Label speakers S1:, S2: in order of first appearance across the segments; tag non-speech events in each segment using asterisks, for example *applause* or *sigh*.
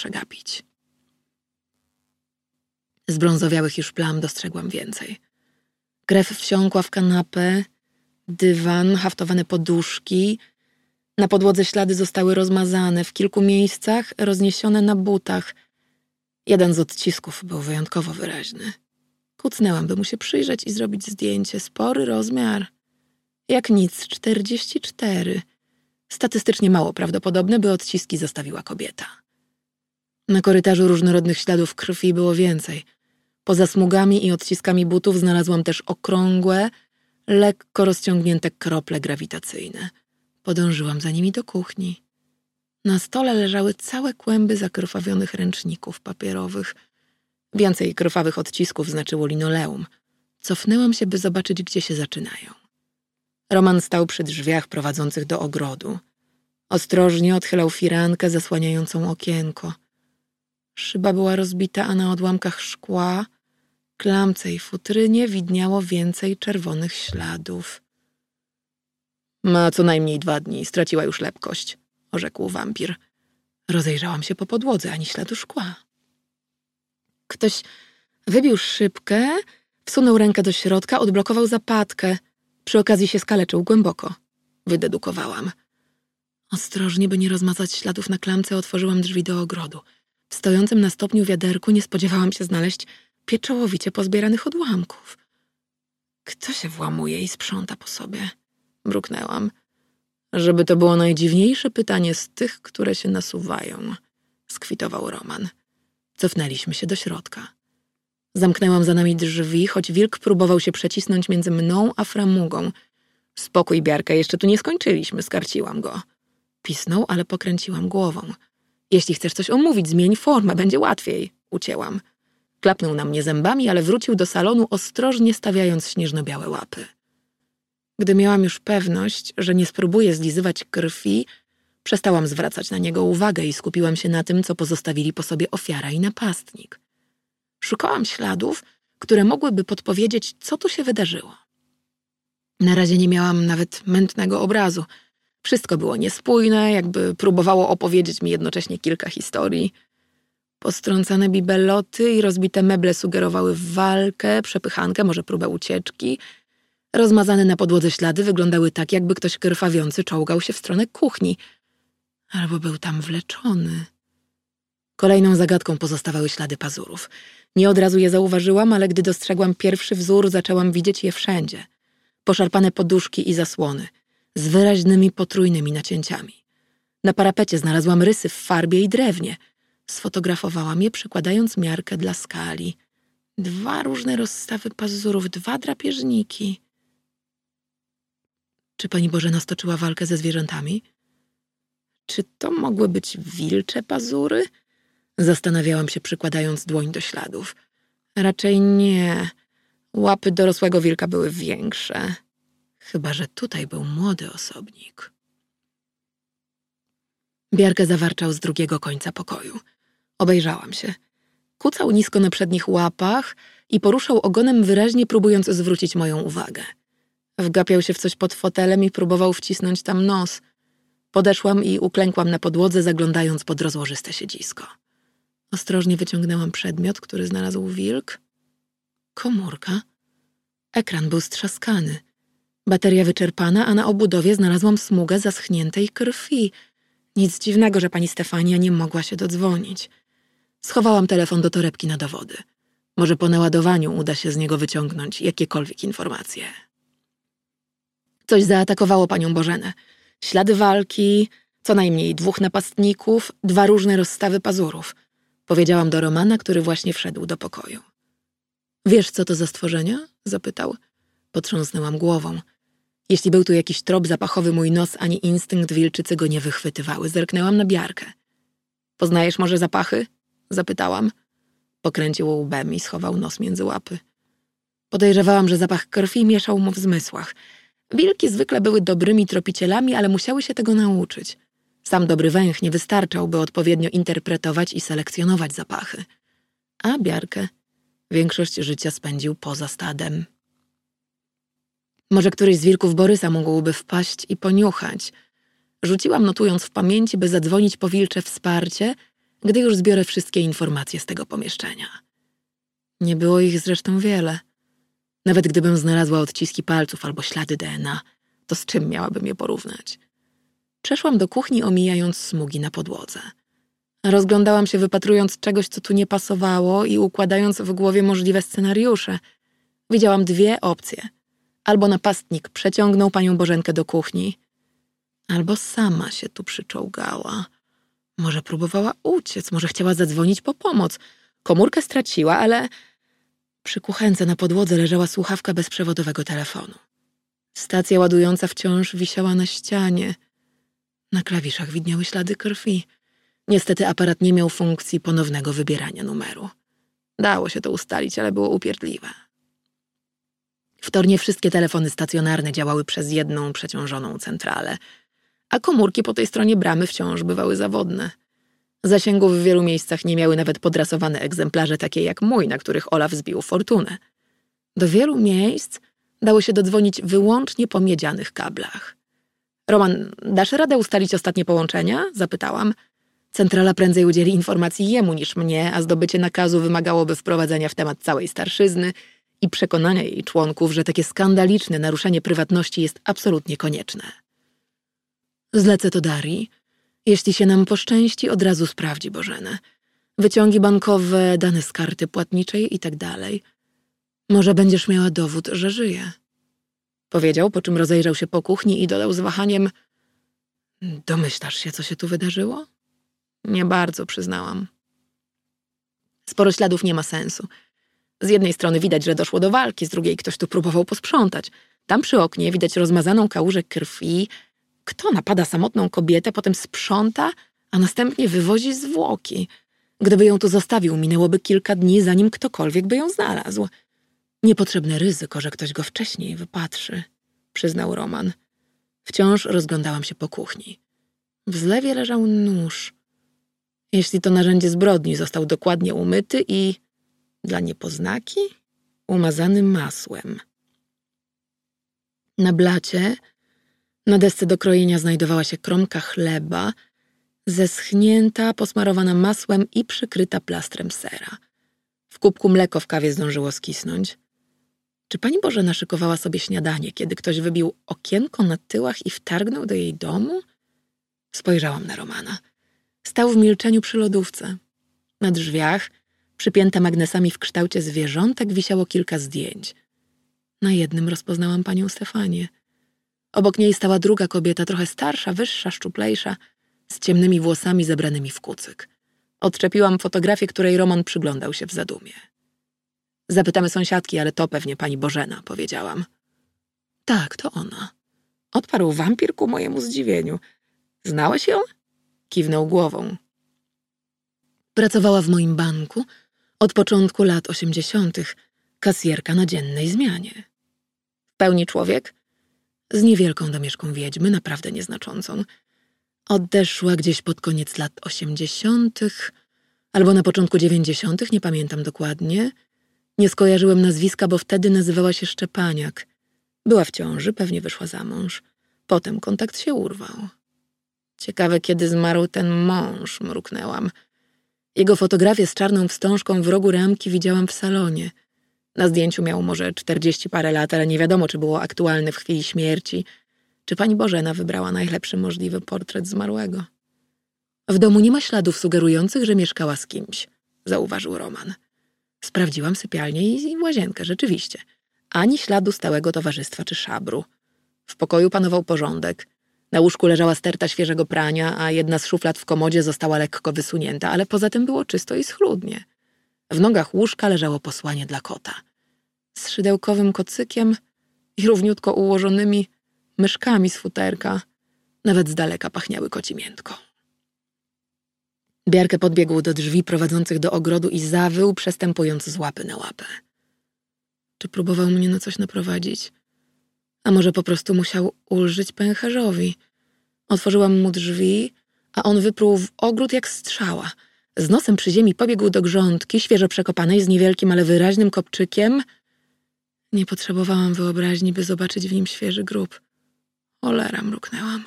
S1: przegapić. Z brązowiałych już plam dostrzegłam więcej. Krew wsiąkła w kanapę, dywan, haftowane poduszki. Na podłodze ślady zostały rozmazane, w kilku miejscach rozniesione na butach. Jeden z odcisków był wyjątkowo wyraźny. Kucnęłam, by mu się przyjrzeć i zrobić zdjęcie. Spory rozmiar. Jak nic, 44. Statystycznie mało prawdopodobne, by odciski zostawiła kobieta. Na korytarzu różnorodnych śladów krwi było więcej. Poza smugami i odciskami butów znalazłam też okrągłe, lekko rozciągnięte krople grawitacyjne. Podążyłam za nimi do kuchni. Na stole leżały całe kłęby zakrwawionych ręczników papierowych. Więcej krwawych odcisków znaczyło linoleum. Cofnęłam się, by zobaczyć, gdzie się zaczynają. Roman stał przy drzwiach prowadzących do ogrodu. Ostrożnie odchylał firankę zasłaniającą okienko. Szyba była rozbita, a na odłamkach szkła, klamce i futrynie widniało więcej czerwonych śladów. Ma co najmniej dwa dni, straciła już lepkość, orzekł wampir. Rozejrzałam się po podłodze, ani śladu szkła. Ktoś wybił szybkę, wsunął rękę do środka, odblokował zapadkę. Przy okazji się skaleczył głęboko. Wydedukowałam. Ostrożnie, by nie rozmazać śladów na klamce, otworzyłam drzwi do ogrodu. W stojącym na stopniu wiaderku nie spodziewałam się znaleźć pieczołowicie pozbieranych odłamków. Kto się włamuje i sprząta po sobie? Mruknęłam. Żeby to było najdziwniejsze pytanie z tych, które się nasuwają, skwitował Roman. Cofnęliśmy się do środka. Zamknęłam za nami drzwi, choć wilk próbował się przecisnąć między mną a framugą. Spokój, Biarka, jeszcze tu nie skończyliśmy, skarciłam go. Pisnął, ale pokręciłam głową. Jeśli chcesz coś omówić, zmień formę, będzie łatwiej. Ucięłam. Klapnął na mnie zębami, ale wrócił do salonu, ostrożnie stawiając śnieżno-białe łapy. Gdy miałam już pewność, że nie spróbuję zlizywać krwi, przestałam zwracać na niego uwagę i skupiłam się na tym, co pozostawili po sobie ofiara i napastnik. Szukałam śladów, które mogłyby podpowiedzieć, co tu się wydarzyło. Na razie nie miałam nawet mętnego obrazu. Wszystko było niespójne, jakby próbowało opowiedzieć mi jednocześnie kilka historii. Postrącane bibeloty i rozbite meble sugerowały walkę, przepychankę, może próbę ucieczki. Rozmazane na podłodze ślady wyglądały tak, jakby ktoś krwawiący czołgał się w stronę kuchni. Albo był tam wleczony. Kolejną zagadką pozostawały ślady pazurów. Nie od razu je zauważyłam, ale gdy dostrzegłam pierwszy wzór, zaczęłam widzieć je wszędzie. Poszarpane poduszki i zasłony, z wyraźnymi potrójnymi nacięciami. Na parapecie znalazłam rysy w farbie i drewnie – Sfotografowałam je, przykładając miarkę dla skali. Dwa różne rozstawy pazurów, dwa drapieżniki. Czy pani Bożena stoczyła walkę ze zwierzętami? Czy to mogły być wilcze pazury? Zastanawiałam się, przykładając dłoń do śladów. Raczej nie. Łapy dorosłego wilka były większe. Chyba, że tutaj był młody osobnik. Biarkę zawarczał z drugiego końca pokoju. Obejrzałam się. Kucał nisko na przednich łapach i poruszał ogonem wyraźnie próbując zwrócić moją uwagę. Wgapiał się w coś pod fotelem i próbował wcisnąć tam nos. Podeszłam i uklękłam na podłodze, zaglądając pod rozłożyste siedzisko. Ostrożnie wyciągnęłam przedmiot, który znalazł wilk. Komórka. Ekran był strzaskany. Bateria wyczerpana, a na obudowie znalazłam smugę zaschniętej krwi. Nic dziwnego, że pani Stefania nie mogła się dodzwonić. Schowałam telefon do torebki na dowody. Może po naładowaniu uda się z niego wyciągnąć jakiekolwiek informacje. Coś zaatakowało panią Bożenę. Ślady walki, co najmniej dwóch napastników, dwa różne rozstawy pazurów. Powiedziałam do Romana, który właśnie wszedł do pokoju. Wiesz, co to za stworzenia? zapytał. Potrząsnęłam głową. Jeśli był tu jakiś trop zapachowy, mój nos ani instynkt wilczycy go nie wychwytywały. Zerknęłam na biarkę. Poznajesz może zapachy? Zapytałam. Pokręcił łbem i schował nos między łapy. Podejrzewałam, że zapach krwi mieszał mu w zmysłach. Wilki zwykle były dobrymi tropicielami, ale musiały się tego nauczyć. Sam dobry węch nie wystarczał, by odpowiednio interpretować i selekcjonować zapachy. A Biarkę większość życia spędził poza stadem. Może któryś z wilków Borysa mógłby wpaść i poniuchać. Rzuciłam notując w pamięci, by zadzwonić po wilcze wsparcie – gdy już zbiorę wszystkie informacje z tego pomieszczenia. Nie było ich zresztą wiele. Nawet gdybym znalazła odciski palców albo ślady DNA, to z czym miałabym je porównać? Przeszłam do kuchni, omijając smugi na podłodze. Rozglądałam się, wypatrując czegoś, co tu nie pasowało i układając w głowie możliwe scenariusze. Widziałam dwie opcje. Albo napastnik przeciągnął panią Bożenkę do kuchni, albo sama się tu przyczołgała. Może próbowała uciec, może chciała zadzwonić po pomoc. Komórkę straciła, ale przy kuchence na podłodze leżała słuchawka bezprzewodowego telefonu. Stacja ładująca wciąż wisiała na ścianie. Na klawiszach widniały ślady krwi. Niestety aparat nie miał funkcji ponownego wybierania numeru. Dało się to ustalić, ale było upierdliwe. Wtornie wszystkie telefony stacjonarne działały przez jedną przeciążoną centralę, a komórki po tej stronie bramy wciąż bywały zawodne. Zasięgów w wielu miejscach nie miały nawet podrasowane egzemplarze takie jak mój, na których Olaf zbił fortunę. Do wielu miejsc dało się dodzwonić wyłącznie po miedzianych kablach. Roman, dasz radę ustalić ostatnie połączenia? Zapytałam. Centrala prędzej udzieli informacji jemu niż mnie, a zdobycie nakazu wymagałoby wprowadzenia w temat całej starszyzny i przekonania jej członków, że takie skandaliczne naruszenie prywatności jest absolutnie konieczne. Zlecę to Darii. Jeśli się nam poszczęści, od razu sprawdzi Bożenę. Wyciągi bankowe, dane z karty płatniczej i tak dalej. Może będziesz miała dowód, że żyje. Powiedział, po czym rozejrzał się po kuchni i dodał z wahaniem Domyślasz się, co się tu wydarzyło? Nie bardzo, przyznałam. Sporo śladów nie ma sensu. Z jednej strony widać, że doszło do walki, z drugiej ktoś tu próbował posprzątać. Tam przy oknie widać rozmazaną kałużę krwi. Kto napada samotną kobietę, potem sprząta, a następnie wywozi zwłoki? Gdyby ją tu zostawił, minęłoby kilka dni, zanim ktokolwiek by ją znalazł. Niepotrzebne ryzyko, że ktoś go wcześniej wypatrzy, przyznał Roman. Wciąż rozglądałam się po kuchni. W zlewie leżał nóż. Jeśli to narzędzie zbrodni, został dokładnie umyty i, dla niepoznaki, umazany masłem. Na blacie, na desce do krojenia znajdowała się kromka chleba, zeschnięta, posmarowana masłem i przykryta plastrem sera. W kubku mleko w kawie zdążyło skisnąć. Czy pani Boże naszykowała sobie śniadanie, kiedy ktoś wybił okienko na tyłach i wtargnął do jej domu? Spojrzałam na Romana. Stał w milczeniu przy lodówce. Na drzwiach, przypięte magnesami w kształcie zwierzątek, wisiało kilka zdjęć. Na jednym rozpoznałam panią Stefanię. Obok niej stała druga kobieta, trochę starsza, wyższa, szczuplejsza, z ciemnymi włosami zebranymi w kucyk. Odczepiłam fotografię, której Roman przyglądał się w zadumie. Zapytamy sąsiadki, ale to pewnie pani Bożena, powiedziałam. Tak, to ona. Odparł wampir ku mojemu zdziwieniu. Znałeś ją? Kiwnął głową. Pracowała w moim banku od początku lat osiemdziesiątych, kasjerka na dziennej zmianie. W pełni człowiek? Z niewielką domieszką wiedźmy, naprawdę nieznaczącą. Odeszła gdzieś pod koniec lat osiemdziesiątych albo na początku dziewięćdziesiątych, nie pamiętam dokładnie – nie skojarzyłem nazwiska, bo wtedy nazywała się Szczepaniak. Była w ciąży, pewnie wyszła za mąż. Potem kontakt się urwał. Ciekawe, kiedy zmarł ten mąż, mruknęłam. Jego fotografię z czarną wstążką w rogu ramki widziałam w salonie. Na zdjęciu miał może czterdzieści parę lat, ale nie wiadomo, czy było aktualne w chwili śmierci, czy pani Bożena wybrała najlepszy możliwy portret zmarłego. W domu nie ma śladów sugerujących, że mieszkała z kimś, zauważył Roman. Sprawdziłam sypialnię i łazienkę, rzeczywiście. Ani śladu stałego towarzystwa czy szabru. W pokoju panował porządek. Na łóżku leżała sterta świeżego prania, a jedna z szuflad w komodzie została lekko wysunięta, ale poza tym było czysto i schludnie. W nogach łóżka leżało posłanie dla kota. Z szydełkowym kocykiem i równiutko ułożonymi myszkami z futerka. Nawet z daleka pachniały kocimiętką. Biarkę podbiegł do drzwi prowadzących do ogrodu i zawył, przestępując z łapy na łapę. Czy próbował mnie na coś naprowadzić? A może po prostu musiał ulżyć pęcherzowi? Otworzyłam mu drzwi, a on wyprół w ogród jak strzała. Z nosem przy ziemi pobiegł do grządki, świeżo przekopanej, z niewielkim, ale wyraźnym kopczykiem. Nie potrzebowałam wyobraźni, by zobaczyć w nim świeży grób. Olera, mruknęłam.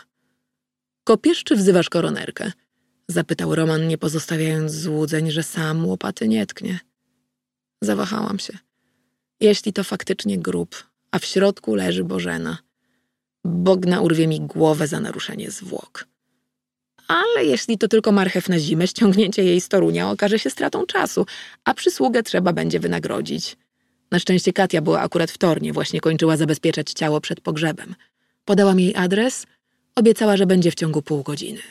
S1: Kopiesz czy wzywasz koronerkę? Zapytał Roman, nie pozostawiając złudzeń, że sam łopaty nie tknie. Zawahałam się. Jeśli to faktycznie grób, a w środku leży Bożena, Bogna urwie mi głowę za naruszenie zwłok. Ale jeśli to tylko marchew na zimę, ściągnięcie jej z Torunia okaże się stratą czasu, a przysługę trzeba będzie wynagrodzić. Na szczęście Katia była akurat w Tornie, właśnie kończyła zabezpieczać ciało przed pogrzebem. Podałam jej adres, obiecała, że będzie w ciągu pół godziny.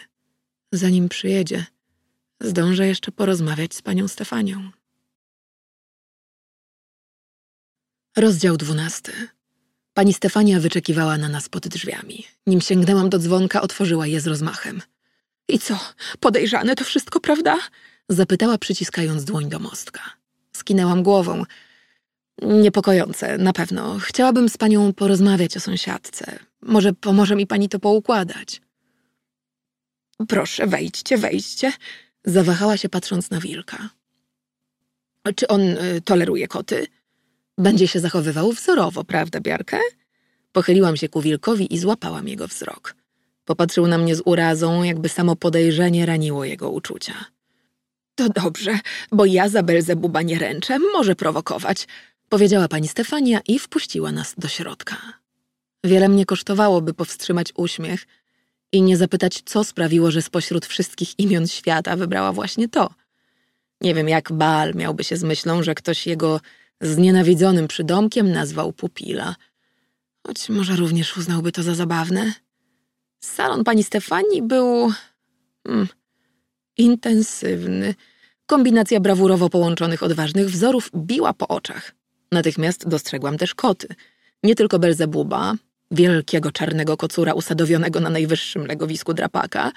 S1: Zanim przyjedzie, zdążę jeszcze porozmawiać z panią Stefanią. Rozdział dwunasty. Pani Stefania wyczekiwała na nas pod drzwiami. Nim sięgnęłam do dzwonka, otworzyła je z rozmachem. I co, podejrzane to wszystko, prawda? Zapytała, przyciskając dłoń do mostka. Skinęłam głową. Niepokojące, na pewno. Chciałabym z panią porozmawiać o sąsiadce. Może pomoże mi pani to poukładać. Proszę, wejdźcie, wejdźcie. Zawahała się, patrząc na wilka. Czy on y, toleruje koty? Będzie się zachowywał wzorowo, prawda, Biarkę? Pochyliłam się ku wilkowi i złapałam jego wzrok. Popatrzył na mnie z urazą, jakby samo podejrzenie raniło jego uczucia. To dobrze, bo ja za Belzebuba nie ręczę, może prowokować, powiedziała pani Stefania i wpuściła nas do środka. Wiele mnie kosztowałoby powstrzymać uśmiech i nie zapytać, co sprawiło, że spośród wszystkich imion świata wybrała właśnie to. Nie wiem, jak Baal miałby się z myślą, że ktoś jego znienawidzonym przydomkiem nazwał pupila. Choć może również uznałby to za zabawne. Salon pani Stefanii był... Hmm, intensywny. Kombinacja brawurowo połączonych odważnych wzorów biła po oczach. Natychmiast dostrzegłam też koty. Nie tylko Belzebuba, wielkiego czarnego kocura usadowionego na najwyższym legowisku drapaka,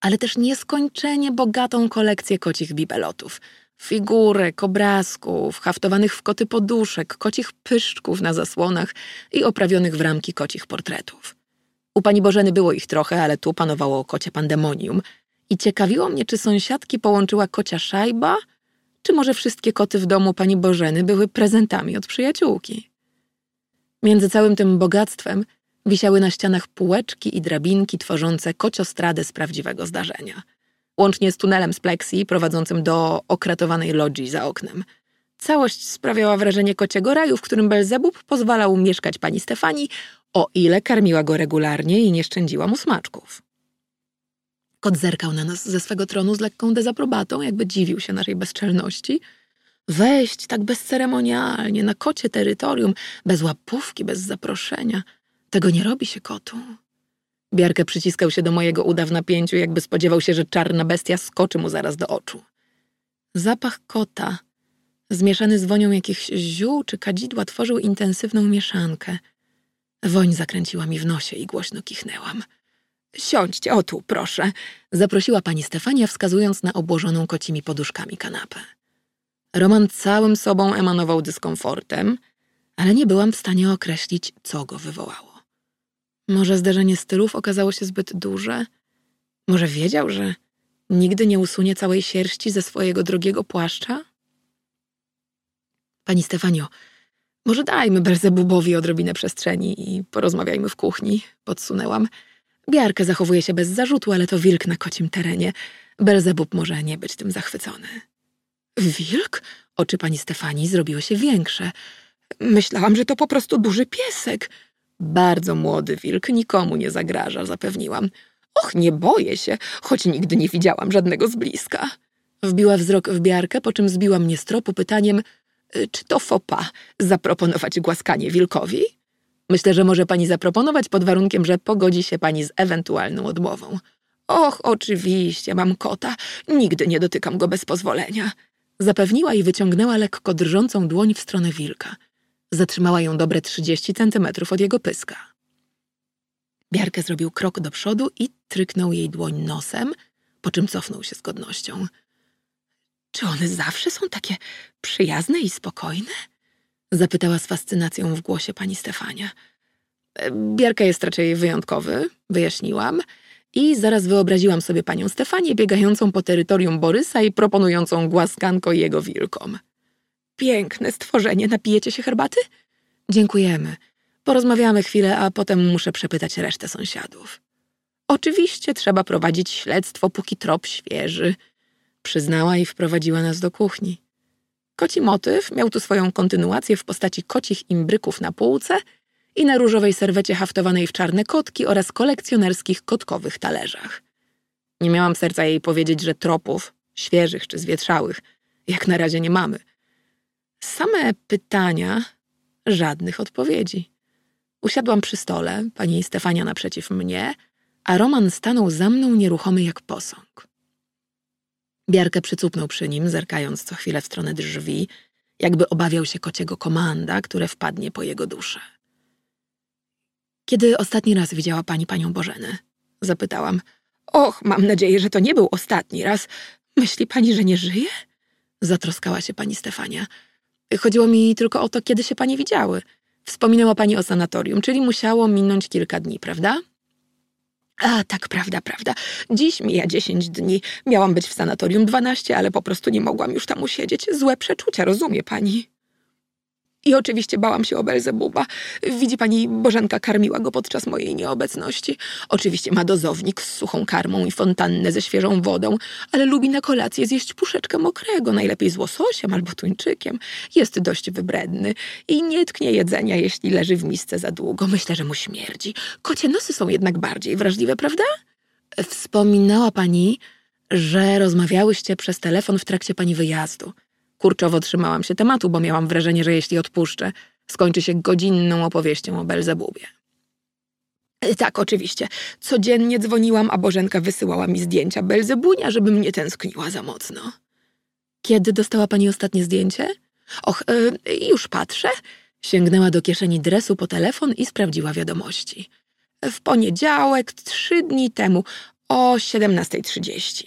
S1: ale też nieskończenie bogatą kolekcję kocich bibelotów – figurek, obrazków, haftowanych w koty poduszek, kocich pyszczków na zasłonach i oprawionych w ramki kocich portretów. U pani Bożeny było ich trochę, ale tu panowało kocie pandemonium i ciekawiło mnie, czy sąsiadki połączyła kocia szajba, czy może wszystkie koty w domu pani Bożeny były prezentami od przyjaciółki. Między całym tym bogactwem wisiały na ścianach półeczki i drabinki tworzące kociostradę z prawdziwego zdarzenia – łącznie z tunelem z pleksji prowadzącym do okratowanej lodzi za oknem. Całość sprawiała wrażenie kociego raju, w którym Belzebub pozwalał mieszkać pani Stefanii, o ile karmiła go regularnie i nie szczędziła mu smaczków. Kot zerkał na nas ze swego tronu z lekką dezaprobatą, jakby dziwił się naszej bezczelności. Wejść tak bezceremonialnie na kocie terytorium, bez łapówki, bez zaproszenia. Tego nie robi się kotu. Biarkę przyciskał się do mojego uda w napięciu, jakby spodziewał się, że czarna bestia skoczy mu zaraz do oczu. Zapach kota, zmieszany z wonią jakichś ziół czy kadzidła, tworzył intensywną mieszankę. Woń zakręciła mi w nosie i głośno kichnęłam. Siądźcie, o tu, proszę, zaprosiła pani Stefania, wskazując na obłożoną kocimi poduszkami kanapę. Roman całym sobą emanował dyskomfortem, ale nie byłam w stanie określić, co go wywołało. Może zderzenie stylów okazało się zbyt duże? Może wiedział, że nigdy nie usunie całej sierści ze swojego drogiego płaszcza? Pani Stefanio, może dajmy Belzebubowi odrobinę przestrzeni i porozmawiajmy w kuchni, podsunęłam. Biarkę zachowuje się bez zarzutu, ale to wilk na kocim terenie. Belzebub może nie być tym zachwycony. Wilk? Oczy pani Stefanii zrobiły się większe. Myślałam, że to po prostu duży piesek. Bardzo młody wilk nikomu nie zagraża, zapewniłam. Och, nie boję się, choć nigdy nie widziałam żadnego z bliska. Wbiła wzrok w biarkę, po czym zbiła mnie z tropu pytaniem, y, czy to fopa zaproponować głaskanie wilkowi? Myślę, że może pani zaproponować pod warunkiem, że pogodzi się pani z ewentualną odmową. Och, oczywiście, mam kota. Nigdy nie dotykam go bez pozwolenia. Zapewniła i wyciągnęła lekko drżącą dłoń w stronę wilka. Zatrzymała ją dobre trzydzieści centymetrów od jego pyska. Biarkę zrobił krok do przodu i tryknął jej dłoń nosem, po czym cofnął się z godnością. Czy one zawsze są takie przyjazne i spokojne? Zapytała z fascynacją w głosie pani Stefania. Biarka jest raczej wyjątkowy, wyjaśniłam, i zaraz wyobraziłam sobie panią Stefanię biegającą po terytorium Borysa i proponującą głaskanko jego wilkom. Piękne stworzenie, napijecie się herbaty? Dziękujemy. Porozmawiamy chwilę, a potem muszę przepytać resztę sąsiadów. Oczywiście trzeba prowadzić śledztwo, póki trop świeży. Przyznała i wprowadziła nas do kuchni. Koci motyw miał tu swoją kontynuację w postaci kocich imbryków na półce i na różowej serwecie haftowanej w czarne kotki oraz kolekcjonerskich kotkowych talerzach. Nie miałam serca jej powiedzieć, że tropów, świeżych czy zwietrzałych, jak na razie nie mamy. Same pytania, żadnych odpowiedzi. Usiadłam przy stole, pani Stefania naprzeciw mnie, a Roman stanął za mną nieruchomy jak posąg. Biarkę przycupnął przy nim, zerkając co chwilę w stronę drzwi, jakby obawiał się kociego komanda, które wpadnie po jego duszę. Kiedy ostatni raz widziała pani panią Bożenę? Zapytałam. Och, mam nadzieję, że to nie był ostatni raz. Myśli pani, że nie żyje? Zatroskała się pani Stefania. Chodziło mi tylko o to, kiedy się pani widziały. Wspominała pani o sanatorium, czyli musiało minąć kilka dni, prawda? A, tak, prawda, prawda. Dziś mija dziesięć dni. Miałam być w sanatorium dwanaście, ale po prostu nie mogłam już tam usiedzieć. Złe przeczucia, rozumie pani. I oczywiście bałam się o Belzebuba. Widzi pani, Bożenka karmiła go podczas mojej nieobecności. Oczywiście ma dozownik z suchą karmą i fontannę ze świeżą wodą, ale lubi na kolację zjeść puszeczkę mokrego, najlepiej z łososiem albo tuńczykiem. Jest dość wybredny i nie tknie jedzenia, jeśli leży w misce za długo. Myślę, że mu śmierdzi. Kocie nosy są jednak bardziej wrażliwe, prawda? Wspominała pani, że rozmawiałyście przez telefon w trakcie pani wyjazdu. Kurczowo trzymałam się tematu, bo miałam wrażenie, że jeśli odpuszczę, skończy się godzinną opowieścią o Belzebubie. E, tak, oczywiście. Codziennie dzwoniłam, a Bożenka wysyłała mi zdjęcia Belzebunia, żebym nie tęskniła za mocno. Kiedy dostała pani ostatnie zdjęcie? Och, yy, już patrzę. Sięgnęła do kieszeni dresu po telefon i sprawdziła wiadomości. W poniedziałek, trzy dni temu, o 17.30.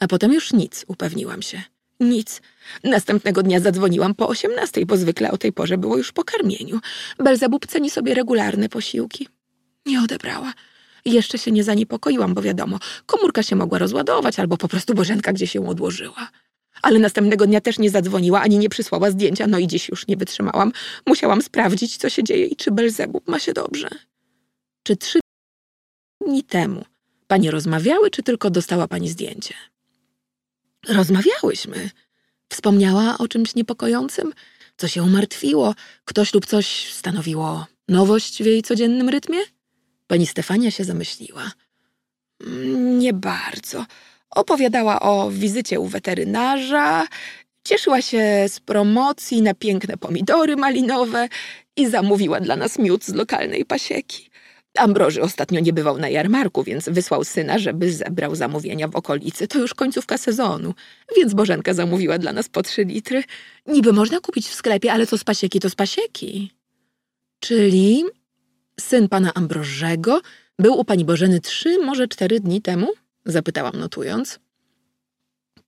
S1: A potem już nic, upewniłam się. Nic. Następnego dnia zadzwoniłam po osiemnastej, bo zwykle o tej porze było już po karmieniu. Belzebub ceni sobie regularne posiłki. Nie odebrała. Jeszcze się nie zaniepokoiłam, bo wiadomo, komórka się mogła rozładować albo po prostu Bożenka gdzieś się odłożyła. Ale następnego dnia też nie zadzwoniła ani nie przysłała zdjęcia, no i dziś już nie wytrzymałam. Musiałam sprawdzić, co się dzieje i czy Belzebub ma się dobrze. Czy trzy dni temu pani rozmawiały, czy tylko dostała pani zdjęcie? Rozmawiałyśmy. Wspomniała o czymś niepokojącym, co się umartwiło, ktoś lub coś stanowiło nowość w jej codziennym rytmie? Pani Stefania się zamyśliła. Mm, nie bardzo. Opowiadała o wizycie u weterynarza, cieszyła się z promocji na piękne pomidory malinowe i zamówiła dla nas miód z lokalnej pasieki. Ambroży ostatnio nie bywał na jarmarku, więc wysłał syna, żeby zebrał zamówienia w okolicy. To już końcówka sezonu, więc Bożenka zamówiła dla nas po trzy litry. Niby można kupić w sklepie, ale co z pasieki, to z pasieki. Czyli syn pana Ambrożego był u pani Bożeny trzy, może cztery dni temu? Zapytałam notując.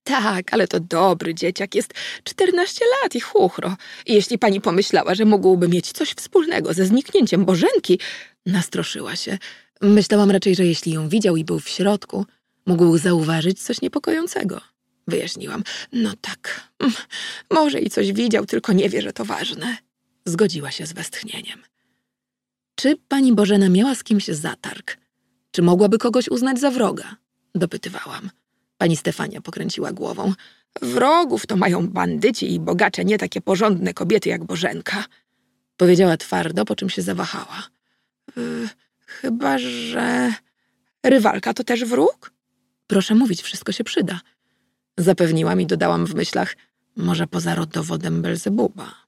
S1: Tak, ale to dobry dzieciak, jest czternaście lat i chuchro. Jeśli pani pomyślała, że mógłby mieć coś wspólnego ze zniknięciem Bożenki, Nastroszyła się. Myślałam raczej, że jeśli ją widział i był w środku, mógł zauważyć coś niepokojącego. Wyjaśniłam. No tak, mm, może i coś widział, tylko nie wie, że to ważne. Zgodziła się z westchnieniem. Czy pani Bożena miała z kimś zatarg? Czy mogłaby kogoś uznać za wroga? Dopytywałam. Pani Stefania pokręciła głową. Wrogów to mają bandyci i bogacze, nie takie porządne kobiety jak Bożenka. Powiedziała twardo, po czym się zawahała. Y, chyba, że rywalka to też wróg? Proszę mówić, wszystko się przyda. Zapewniłam i dodałam w myślach, może poza rodowodem Belzebuba.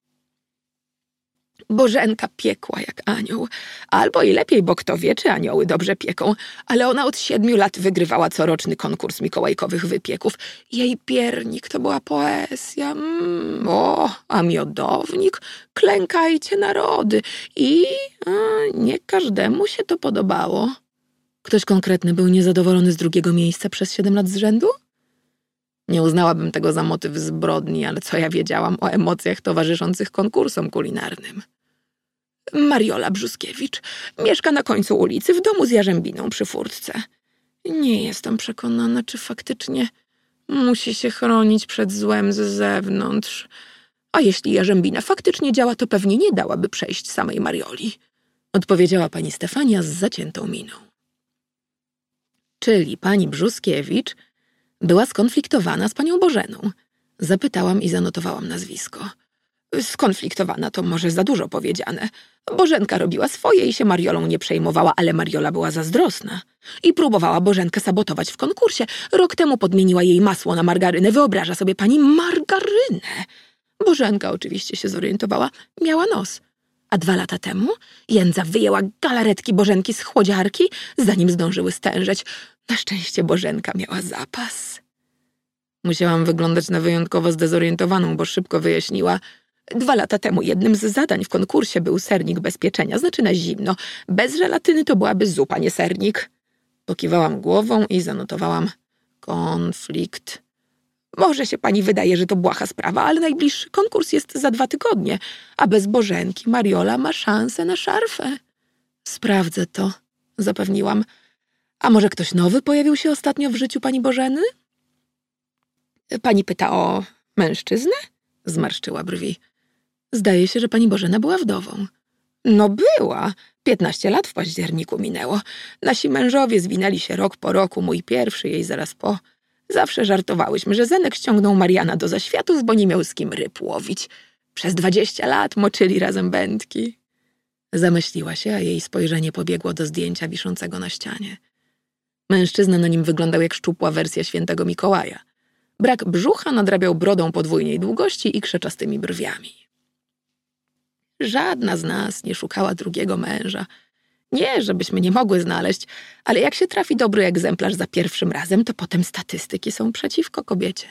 S1: Bożenka piekła jak anioł. Albo i lepiej, bo kto wie, czy anioły dobrze pieką, ale ona od siedmiu lat wygrywała coroczny konkurs mikołajkowych wypieków. Jej piernik to była poezja. Mm, o, a miodownik? Klękajcie narody. I a, nie każdemu się to podobało. Ktoś konkretny był niezadowolony z drugiego miejsca przez siedem lat z rzędu? Nie uznałabym tego za motyw zbrodni, ale co ja wiedziałam o emocjach towarzyszących konkursom kulinarnym. Mariola Brzuskiewicz mieszka na końcu ulicy w domu z jarzębiną przy furtce. Nie jestem przekonana, czy faktycznie musi się chronić przed złem z zewnątrz. A jeśli jarzębina faktycznie działa, to pewnie nie dałaby przejść samej Marioli. Odpowiedziała pani Stefania z zaciętą miną. Czyli pani Brzuskiewicz była skonfliktowana z panią Bożeną. Zapytałam i zanotowałam nazwisko. Skonfliktowana to może za dużo powiedziane. Bożenka robiła swoje i się Mariolą nie przejmowała, ale Mariola była zazdrosna. I próbowała Bożenkę sabotować w konkursie. Rok temu podmieniła jej masło na margarynę. Wyobraża sobie pani margarynę. Bożenka oczywiście się zorientowała. Miała nos. A dwa lata temu Jędza wyjęła galaretki Bożenki z chłodziarki, zanim zdążyły stężeć. Na szczęście Bożenka miała zapas. Musiałam wyglądać na wyjątkowo zdezorientowaną, bo szybko wyjaśniła. Dwa lata temu jednym z zadań w konkursie był sernik bez pieczenia, znaczy na zimno. Bez żelatyny to byłaby zupa, nie sernik. Pokiwałam głową i zanotowałam konflikt. Może się pani wydaje, że to błaha sprawa, ale najbliższy konkurs jest za dwa tygodnie, a bez Bożenki Mariola ma szansę na szarfę. Sprawdzę to, zapewniłam. A może ktoś nowy pojawił się ostatnio w życiu pani Bożeny? Pani pyta o mężczyznę? Zmarszczyła brwi. Zdaje się, że pani Bożena była wdową. No była. Piętnaście lat w październiku minęło. Nasi mężowie zwinęli się rok po roku, mój pierwszy, jej zaraz po. Zawsze żartowałyśmy, że Zenek ściągnął Mariana do zaświatów, bo nie miał z kim ryb łowić. Przez dwadzieścia lat moczyli razem wędki. Zamyśliła się, a jej spojrzenie pobiegło do zdjęcia wiszącego na ścianie. Mężczyzna na nim wyglądał jak szczupła wersja świętego Mikołaja. Brak brzucha nadrabiał brodą podwójnej długości i krzeczastymi brwiami. Żadna z nas nie szukała drugiego męża. Nie, żebyśmy nie mogły znaleźć, ale jak się trafi dobry egzemplarz za pierwszym razem, to potem statystyki są przeciwko kobiecie.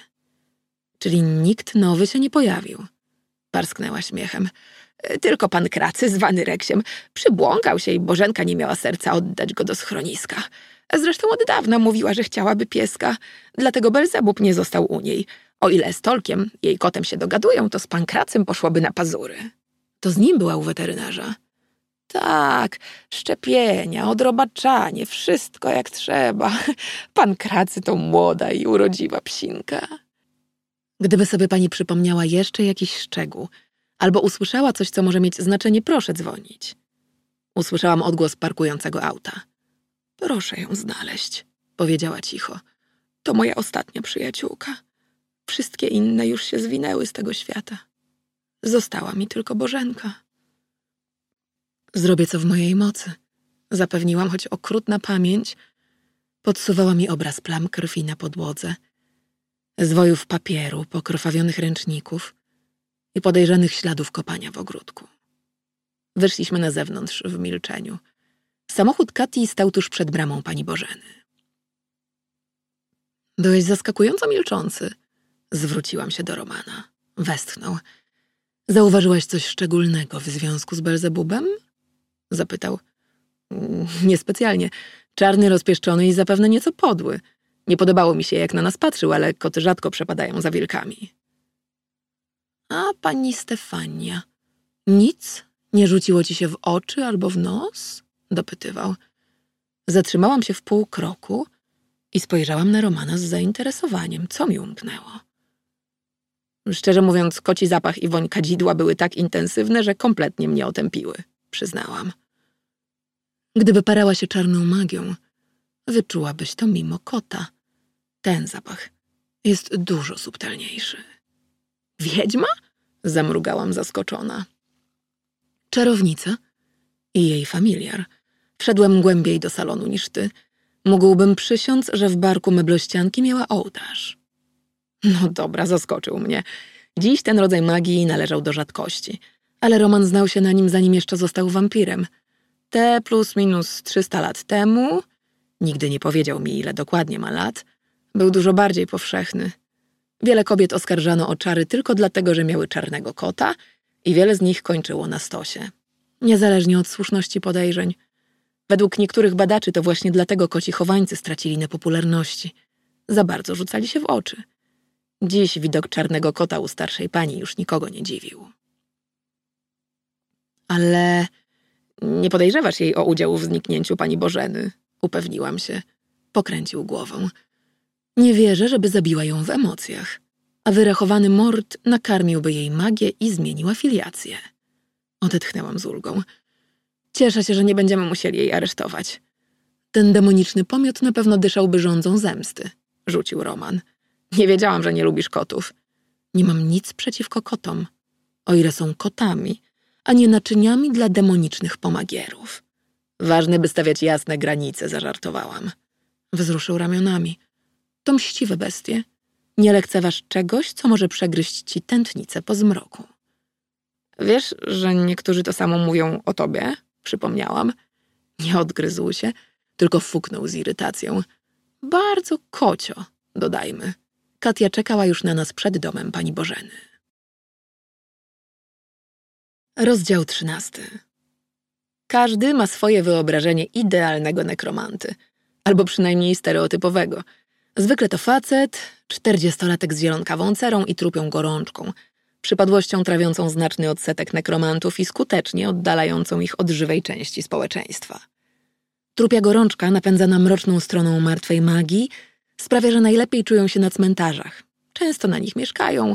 S1: Czyli nikt nowy się nie pojawił. Parsknęła śmiechem. Tylko pan Kracy, zwany Reksiem, przybłąkał się i Bożenka nie miała serca oddać go do schroniska. Zresztą od dawna mówiła, że chciałaby pieska, dlatego Belzebub nie został u niej. O ile z Tolkiem, jej kotem się dogadują, to z pankracem poszłoby na pazury. To z nim była u weterynarza. Tak, szczepienia, odrobaczanie, wszystko jak trzeba. Pan Kracy to młoda i urodziwa psinka. Gdyby sobie pani przypomniała jeszcze jakiś szczegół, albo usłyszała coś, co może mieć znaczenie, proszę dzwonić. Usłyszałam odgłos parkującego auta. Proszę ją znaleźć, powiedziała cicho. To moja ostatnia przyjaciółka. Wszystkie inne już się zwinęły z tego świata. Została mi tylko Bożenka. Zrobię co w mojej mocy. Zapewniłam, choć okrutna pamięć podsuwała mi obraz plam krwi na podłodze, zwojów papieru, pokrwawionych ręczników i podejrzanych śladów kopania w ogródku. Wyszliśmy na zewnątrz w milczeniu. Samochód Katii stał tuż przed bramą pani Bożeny. Byłeś zaskakująco milczący. Zwróciłam się do Romana. Westchnął. Zauważyłaś coś szczególnego w związku z Belzebubem? Zapytał. Niespecjalnie. Czarny, rozpieszczony i zapewne nieco podły. Nie podobało mi się, jak na nas patrzył, ale koty rzadko przepadają za wilkami. A pani Stefania, nic nie rzuciło ci się w oczy albo w nos? Dopytywał. Zatrzymałam się w pół kroku i spojrzałam na Romana z zainteresowaniem. Co mi umknęło? Szczerze mówiąc, koci zapach i woń kadzidła były tak intensywne, że kompletnie mnie otępiły, przyznałam. Gdyby parała się czarną magią, wyczułabyś to mimo kota. Ten zapach jest dużo subtelniejszy. Wiedźma? Zamrugałam zaskoczona. Czarownica i jej familiar. Wszedłem głębiej do salonu niż ty. Mógłbym przysiąc, że w barku meblościanki miała ołtarz. No dobra, zaskoczył mnie. Dziś ten rodzaj magii należał do rzadkości. Ale Roman znał się na nim, zanim jeszcze został wampirem. Te plus minus 300 lat temu, nigdy nie powiedział mi, ile dokładnie ma lat, był dużo bardziej powszechny. Wiele kobiet oskarżano o czary tylko dlatego, że miały czarnego kota i wiele z nich kończyło na stosie. Niezależnie od słuszności podejrzeń. Według niektórych badaczy to właśnie dlatego koci chowańcy stracili na popularności. Za bardzo rzucali się w oczy. Dziś widok czarnego kota u starszej pani już nikogo nie dziwił. Ale nie podejrzewasz jej o udział w zniknięciu pani Bożeny, upewniłam się. Pokręcił głową. Nie wierzę, żeby zabiła ją w emocjach, a wyrachowany mord nakarmiłby jej magię i zmieniła filiację. Odetchnęłam z ulgą. Cieszę się, że nie będziemy musieli jej aresztować. Ten demoniczny pomiot na pewno dyszałby rządzą zemsty, rzucił Roman. Nie wiedziałam, że nie lubisz kotów. Nie mam nic przeciwko kotom, o ile są kotami, a nie naczyniami dla demonicznych pomagierów. Ważne, by stawiać jasne granice, zażartowałam. Wzruszył ramionami. To mściwe bestie. Nie lekceważ czegoś, co może przegryźć ci tętnicę po zmroku. Wiesz, że niektórzy to samo mówią o tobie? Przypomniałam. Nie odgryzł się, tylko fuknął z irytacją. Bardzo kocio, dodajmy. Katia czekała już na nas przed domem pani Bożeny. Rozdział trzynasty. Każdy ma swoje wyobrażenie idealnego nekromanty, albo przynajmniej stereotypowego. Zwykle to facet, czterdziestolatek z zielonkawą cerą i trupią gorączką, przypadłością trawiącą znaczny odsetek nekromantów i skutecznie oddalającą ich od żywej części społeczeństwa. Trupia gorączka, napędzana mroczną stroną martwej magii, sprawia, że najlepiej czują się na cmentarzach. Często na nich mieszkają,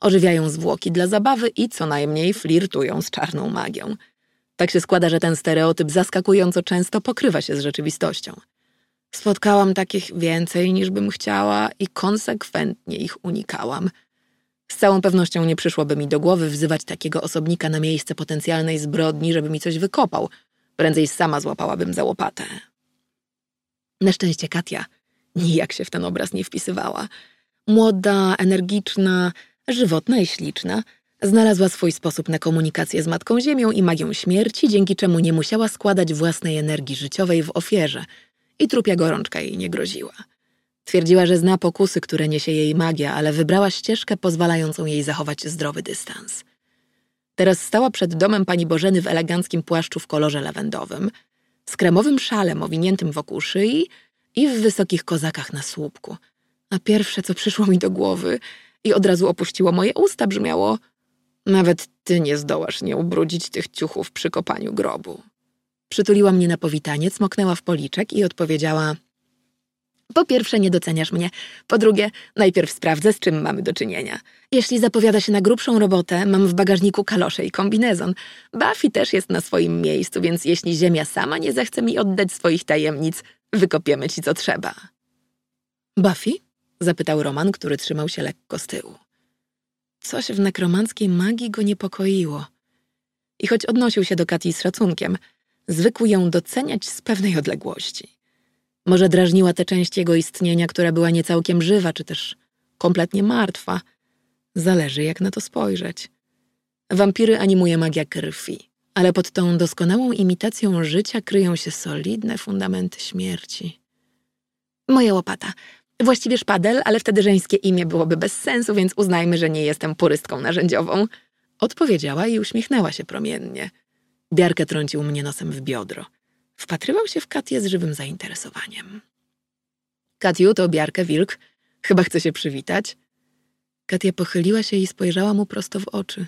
S1: ożywiają zwłoki dla zabawy i co najmniej flirtują z czarną magią. Tak się składa, że ten stereotyp zaskakująco często pokrywa się z rzeczywistością. Spotkałam takich więcej niż bym chciała i konsekwentnie ich unikałam. Z całą pewnością nie przyszłoby mi do głowy wzywać takiego osobnika na miejsce potencjalnej zbrodni, żeby mi coś wykopał. Prędzej sama złapałabym za łopatę. Na szczęście Katia nijak się w ten obraz nie wpisywała. Młoda, energiczna, żywotna i śliczna, znalazła swój sposób na komunikację z Matką Ziemią i magią śmierci, dzięki czemu nie musiała składać własnej energii życiowej w ofierze i trupia gorączka jej nie groziła. Twierdziła, że zna pokusy, które niesie jej magia, ale wybrała ścieżkę pozwalającą jej zachować zdrowy dystans. Teraz stała przed domem pani Bożeny w eleganckim płaszczu w kolorze lawendowym, z kremowym szalem owiniętym wokół szyi i w wysokich kozakach na słupku. A pierwsze, co przyszło mi do głowy i od razu opuściło moje usta, brzmiało nawet ty nie zdołasz nie ubrudzić tych ciuchów przy kopaniu grobu. Przytuliła mnie na powitanie, smoknęła w policzek i odpowiedziała po pierwsze, nie doceniasz mnie. Po drugie, najpierw sprawdzę, z czym mamy do czynienia. Jeśli zapowiada się na grubszą robotę, mam w bagażniku kalosze i kombinezon. Buffy też jest na swoim miejscu, więc jeśli Ziemia sama nie zechce mi oddać swoich tajemnic, wykopiemy ci co trzeba. Buffy? zapytał Roman, który trzymał się lekko z tyłu. Coś w nekromanckiej magii go niepokoiło. I choć odnosił się do Katii z szacunkiem, zwykł ją doceniać z pewnej odległości. Może drażniła tę część jego istnienia, która była niecałkiem żywa, czy też kompletnie martwa. Zależy, jak na to spojrzeć. Wampiry animuje magia krwi, ale pod tą doskonałą imitacją życia kryją się solidne fundamenty śmierci. Moja łopata. Właściwie szpadel, ale wtedy żeńskie imię byłoby bez sensu, więc uznajmy, że nie jestem purystką narzędziową. Odpowiedziała i uśmiechnęła się promiennie. Biarkę trącił mnie nosem w biodro. Wpatrywał się w Katię z żywym zainteresowaniem. Katiu, to Biarkę Wilk. Chyba chce się przywitać. Katia pochyliła się i spojrzała mu prosto w oczy.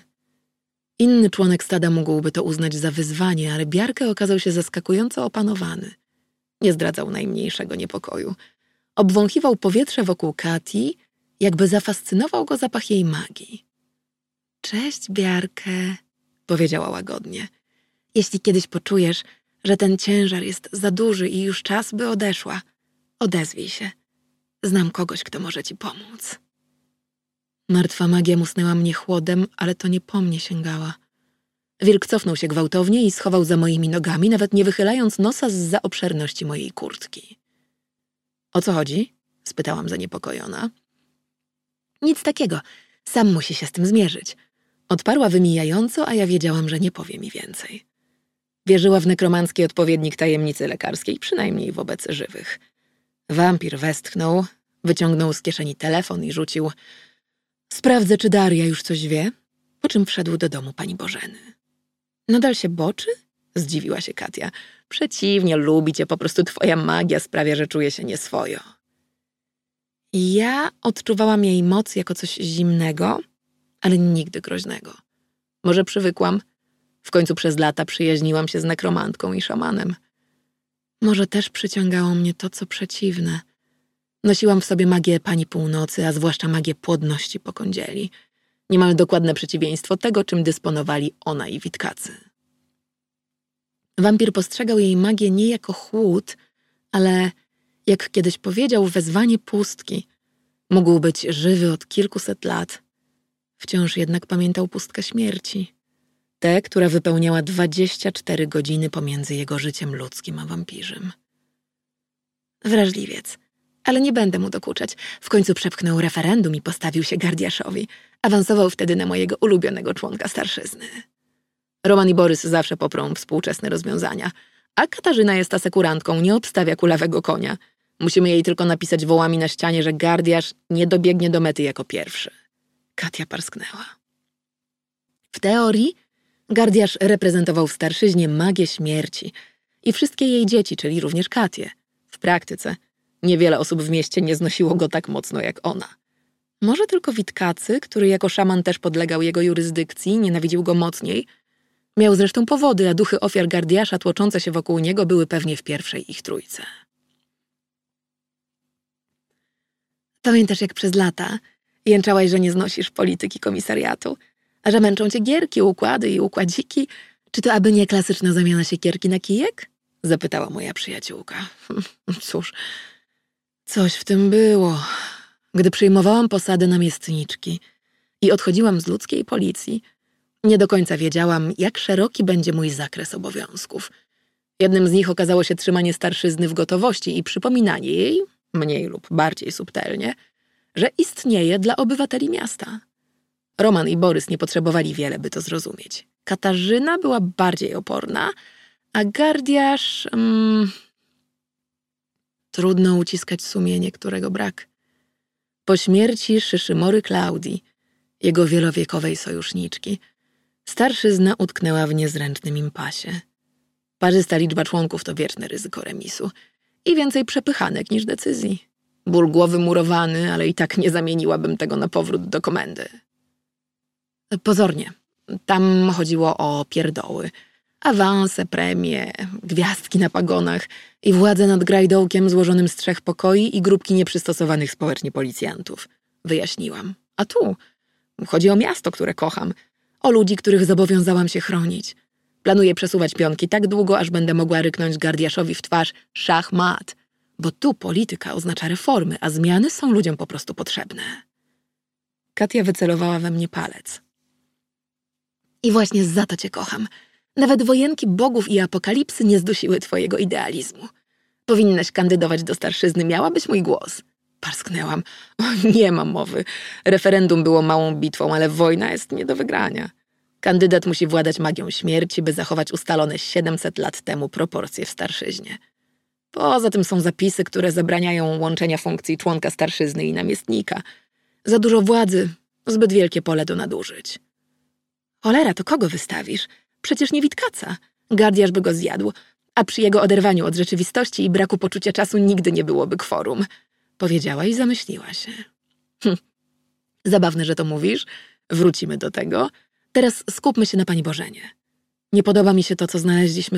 S1: Inny członek stada mógłby to uznać za wyzwanie, ale Biarkę okazał się zaskakująco opanowany. Nie zdradzał najmniejszego niepokoju. Obwąchiwał powietrze wokół Kati, jakby zafascynował go zapach jej magii. Cześć, Biarkę, powiedziała łagodnie. Jeśli kiedyś poczujesz, że ten ciężar jest za duży i już czas, by odeszła, odezwij się. Znam kogoś, kto może ci pomóc. Martwa magia musnęła mnie chłodem, ale to nie po mnie sięgała. Wilk cofnął się gwałtownie i schował za moimi nogami, nawet nie wychylając nosa z za obszerności mojej kurtki. O co chodzi? spytałam zaniepokojona. Nic takiego. Sam musi się z tym zmierzyć. Odparła wymijająco, a ja wiedziałam, że nie powie mi więcej. Wierzyła w nekromancki odpowiednik tajemnicy lekarskiej, przynajmniej wobec żywych. Wampir westchnął, wyciągnął z kieszeni telefon i rzucił Sprawdzę, czy Daria już coś wie, po czym wszedł do domu pani Bożeny. Nadal się boczy? Zdziwiła się Katia. Przeciwnie, lubi cię, po prostu twoja magia sprawia, że czuje się nieswojo. Ja odczuwałam jej moc jako coś zimnego, ale nigdy groźnego. Może przywykłam, w końcu przez lata przyjaźniłam się z nekromantką i szamanem. Może też przyciągało mnie to, co przeciwne. Nosiłam w sobie magię pani północy, a zwłaszcza magię płodności po kądzieli. Niemal dokładne przeciwieństwo tego, czym dysponowali ona i Witkacy. Wampir postrzegał jej magię nie jako chłód, Ale jak kiedyś powiedział, wezwanie pustki mógł być żywy od kilkuset lat. Wciąż jednak pamiętał pustkę śmierci. Tę, która wypełniała 24 godziny pomiędzy jego życiem ludzkim a wampirzym. Wrażliwiec. Ale nie będę mu dokuczać. W końcu przepchnął referendum i postawił się Gardiaszowi. Awansował wtedy na mojego ulubionego członka starszyzny. Roman i Borys zawsze poprą współczesne rozwiązania, a Katarzyna jest asekurantką, nie obstawia kulawego konia. Musimy jej tylko napisać wołami na ścianie, że Gardiasz nie dobiegnie do mety jako pierwszy. Katia parsknęła. W teorii Gardiasz reprezentował w starszyźnie magię śmierci i wszystkie jej dzieci, czyli również Katię. W praktyce niewiele osób w mieście nie znosiło go tak mocno jak ona. Może tylko Witkacy, który jako szaman też podlegał jego jurysdykcji, nienawidził go mocniej. Miał zresztą powody, a duchy ofiar Gardiasza tłoczące się wokół niego były pewnie w pierwszej ich trójce. Pamiętasz, jak przez lata jęczałaś, że nie znosisz polityki komisariatu, a że męczą cię gierki, układy i układziki? Czy to aby nie klasyczna zamiana siekierki na kijek? Zapytała moja przyjaciółka. *laughs* Cóż, coś w tym było. Gdy przyjmowałam posadę namiestniczki i odchodziłam z ludzkiej policji, nie do końca wiedziałam, jak szeroki będzie mój zakres obowiązków. Jednym z nich okazało się trzymanie starszyzny w gotowości i przypominanie jej, mniej lub bardziej subtelnie, że istnieje dla obywateli miasta. Roman i Borys nie potrzebowali wiele, by to zrozumieć. Katarzyna była bardziej oporna, a Gardiasz... Mm, trudno uciskać sumienie, którego brak. Po śmierci Szyszymory Klaudii, jego wielowiekowej sojuszniczki, starszyzna utknęła w niezręcznym impasie. Parzysta liczba członków to wieczne ryzyko remisu i więcej przepychanek niż decyzji. Ból głowy murowany, ale i tak nie zamieniłabym tego na powrót do komendy. Pozornie. Tam chodziło o pierdoły. Awanse, premie, gwiazdki na pagonach i władzę nad grajdołkiem złożonym z trzech pokoi i grupki nieprzystosowanych społecznie policjantów. Wyjaśniłam. A tu chodzi o miasto, które kocham, o ludzi, których zobowiązałam się chronić. Planuję przesuwać pionki tak długo, aż będę mogła ryknąć Gardiaszowi w twarz szachmat, bo tu polityka oznacza reformy, a zmiany są ludziom po prostu potrzebne. Katia wycelowała we mnie palec. I właśnie za to cię kocham. Nawet wojenki bogów i apokalipsy nie zdusiły twojego idealizmu. Powinnaś kandydować do starszyzny, miałabyś mój głos. Parsknęłam. O, nie mam mowy. Referendum było małą bitwą, ale wojna jest nie do wygrania. Kandydat musi władać magią śmierci, by zachować ustalone 700 lat temu proporcje w starszyźnie. Poza tym są zapisy, które zabraniają łączenia funkcji członka starszyzny i namiestnika. Za dużo władzy, zbyt wielkie pole do nadużyć. Cholera, to kogo wystawisz? Przecież nie Witkaca. Gardiasz by go zjadł, a przy jego oderwaniu od rzeczywistości i braku poczucia czasu nigdy nie byłoby kworum. Powiedziała i zamyśliła się. Hm. Zabawne, że to mówisz. Wrócimy do tego. Teraz skupmy się na Pani Bożenie. Nie podoba mi się to, co znaleźliśmy